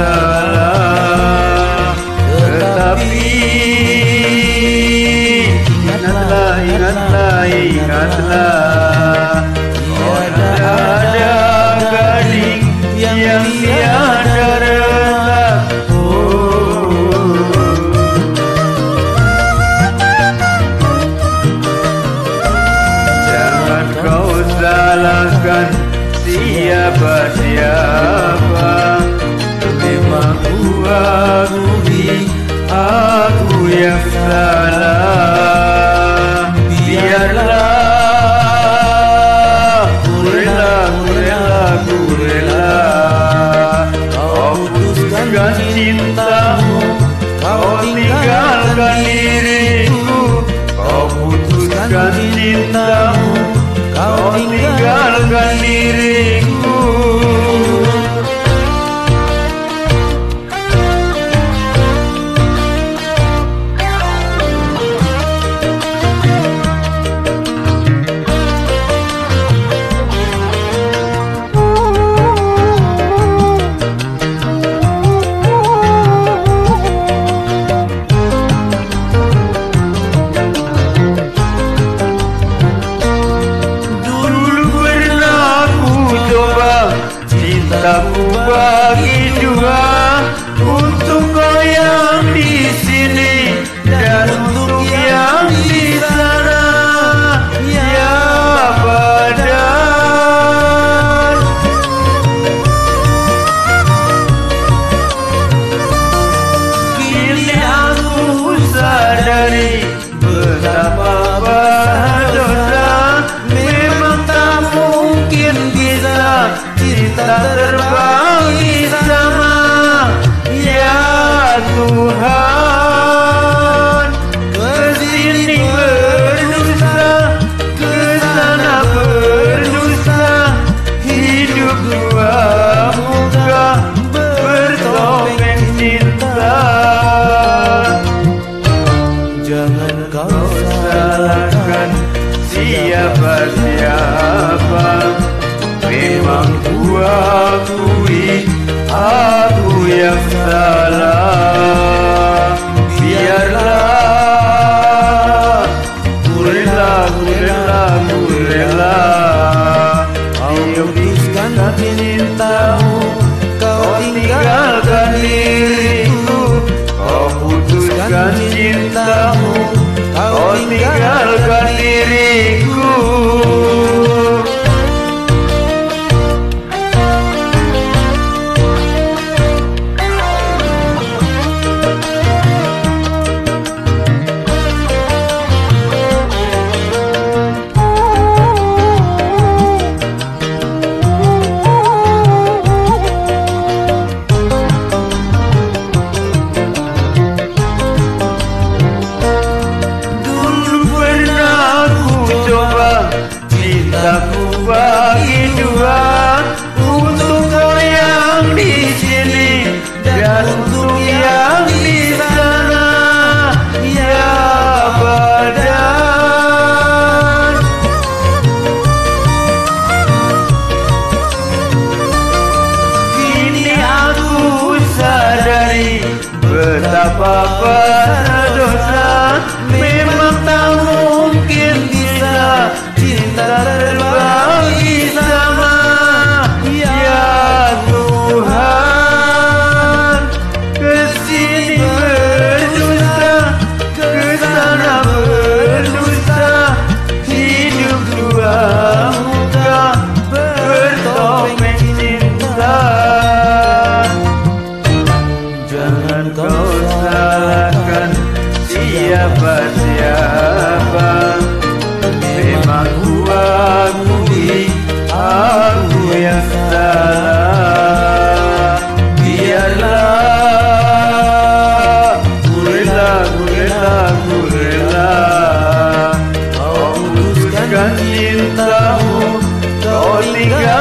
salah Tetapi Ingatlah, ingatlah, ingatlah Tiada ada gading yang tiada retak Jangan kau salahkan siapa-siapa aku ya salam bagi dua untuk kau yang di sini dan untuk yang di sana ya badan. Kini aku sadari betapa berdosa memang tak mungkin bisa cinta terbang kau salahkan siapa-siapa. Memang ku akui يا بابا. Jangan kau salahkan siapa-siapa Memang ku akui aku yang salah. Biarlah ku rela, ku rela, ku Kau putuskan cintamu Kau tinggalkan